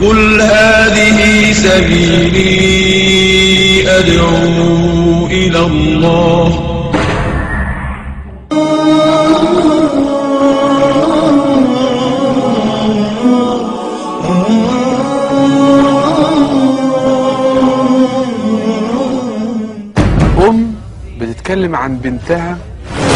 قل هذه سبيلي أدعو إلى الله أم بتتكلم عن بنتها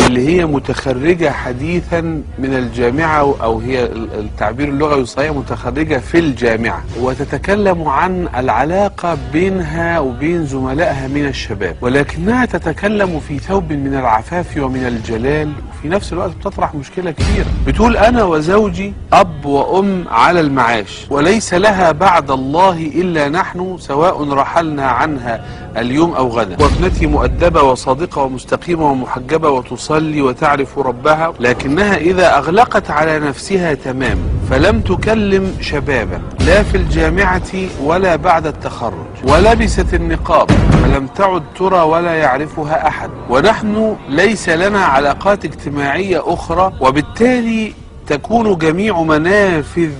اللي هي متخرجة حديثا من الجامعة أو هي التعبير اللغوي الصحيح متخرجة في الجامعة وتتكلم عن العلاقة بينها وبين زملائها من الشباب ولكنها تتكلم في ثوب من العفاف ومن الجلال وفي نفس الوقت بتطرح مشكلة كبيرة. بتقول أنا وزوجي أب وأم على المعاش وليس لها بعد الله إلا نحن سواء رحلنا عنها اليوم أو غدا. وابنتي مؤدبة وصادقة ومستقيمة ومحجبة وتصلي وتعرف ربها لكنها إذا أغلقت على نفسها تمام فلم تكلم شبابا لا في الجامعة ولا بعد التخرج ولبست النقاب فلم تعد ترى ولا يعرفها أحد. ونحن ليس لنا علاقات اجتماعية أخرى وبالتالي تكون جميع منافذ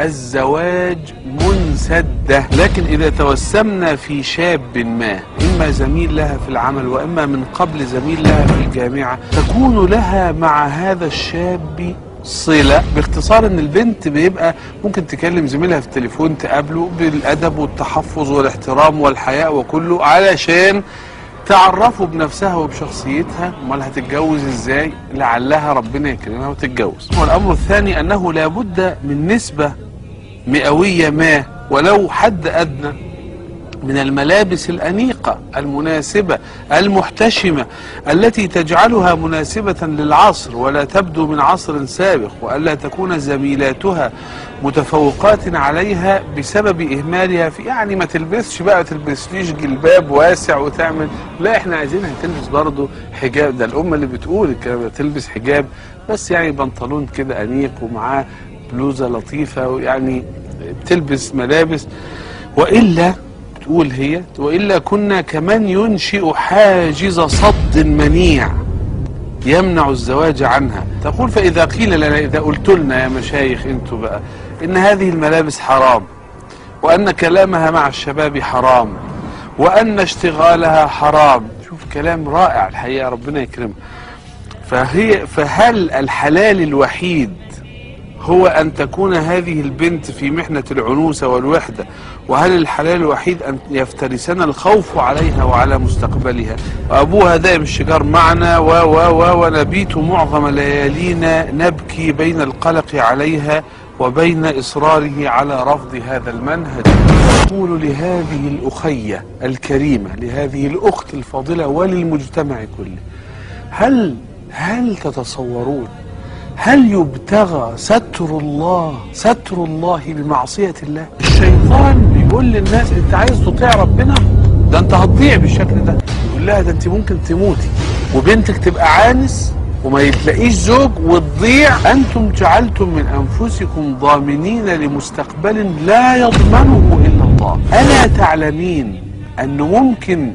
الزواج منسدة. لكن إذا توسمنا في شاب ما إما زميل لها في العمل وإما من قبل زميل لها في الجامعة تكون لها مع هذا الشاب صلة. باختصار إن البنت بيبقى ممكن تكلم زميلها في التليفون تقابله بالأدب والتحفظ والاحترام والحياء وكله علشان تعرفوا بنفسها وبشخصيتها. أمال هتتجوز إزاي؟ لعلها ربنا يكرمها وتتجوز. والأمر الثاني أنه لابد من نسبة مئوية ما ولو حد أدنى من الملابس الأنيقة المناسبة المحتشمة التي تجعلها مناسبة للعصر ولا تبدو من عصر سابق وألا تكون زميلاتها متفوقات عليها بسبب إهمالها في يعني ما تلبسش بقى تلبسليش جلباب واسع وتعمل. لا إحنا عايزينها تلبس برضه حجاب. ده الأمة اللي بتقول الكلام ده تلبس حجاب بس يعني بنطلون كده أنيق ومعاه بلوزة لطيفة ويعني تلبس ملابس وإلا تقول هي وإلا كنا كمن ينشئ حاجز صد منيع يمنع الزواج عنها. تقول فإذا قيل لنا إذا قلت لنا يا مشايخ أنتوا بقى إن هذه الملابس حرام وأن كلامها مع الشباب حرام وأن اشتغالها حرام. شوف كلام رائع الحقيقة ربنا يكرمه فهي فهل الحلال الوحيد هو أن تكون هذه البنت في محنة العنوسة والوحدة وهل الحلال الوحيد أن يفترسنا الخوف عليها وعلى مستقبلها؟ وأبوها دائم الشجار معنا و و و ونبيت معظم ليالينا نبكي بين القلق عليها وبين إصراره على رفض هذا المنهج. أقول لهذه الأخية الكريمة لهذه الأخت الفاضلة وللمجتمع كله هل هل تتصورون هل يبتغى ستر الله ستر الله بمعصية الله؟ الشيطان بيقول للناس انت عايز تطيع ربنا؟ ده انت هتضيع بالشكل ده. يقول لها ده انت ممكن تموتي. وبنتك تبقى عانس وما يتلاقيش زوج وتضيع. أنتم جعلتم من انفسكم ضامنين لمستقبل لا يضمنه إلا الله. ألا تعلمين انه ممكن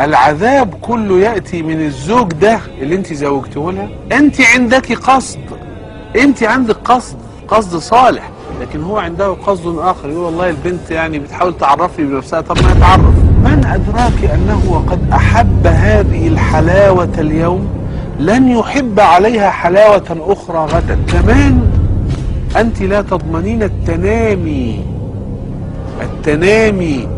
العذاب كله يأتي من الزوج ده اللي انت زوجته لها انت عندك قصد. انت عندك قصد قصد صالح. لكن هو عنده قصد آخر. يقول والله البنت يعني بتحاول تعرفني بنفسها. طب ما يتعرف من أدراك أنه وقد أحب هذه الحلاوة اليوم؟ لن يحب عليها حلاوة أخرى غدا. كمان أنت لا تضمنين التنامي. التنامي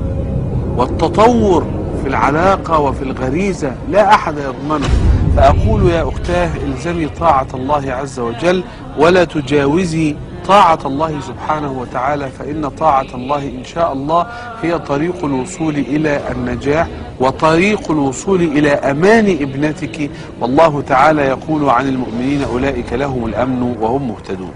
والتطور. في العلاقة وفي الغريزة لا أحد يضمنه. فأقول يا أختاه إلزمي طاعة الله عز وجل ولا تجاوزي طاعة الله سبحانه وتعالى فإن طاعة الله إن شاء الله هي طريق الوصول إلى النجاح وطريق الوصول إلى أمان ابنتك. والله تعالى يقول عن المؤمنين أولئك لهم الأمن وهم مهتدون.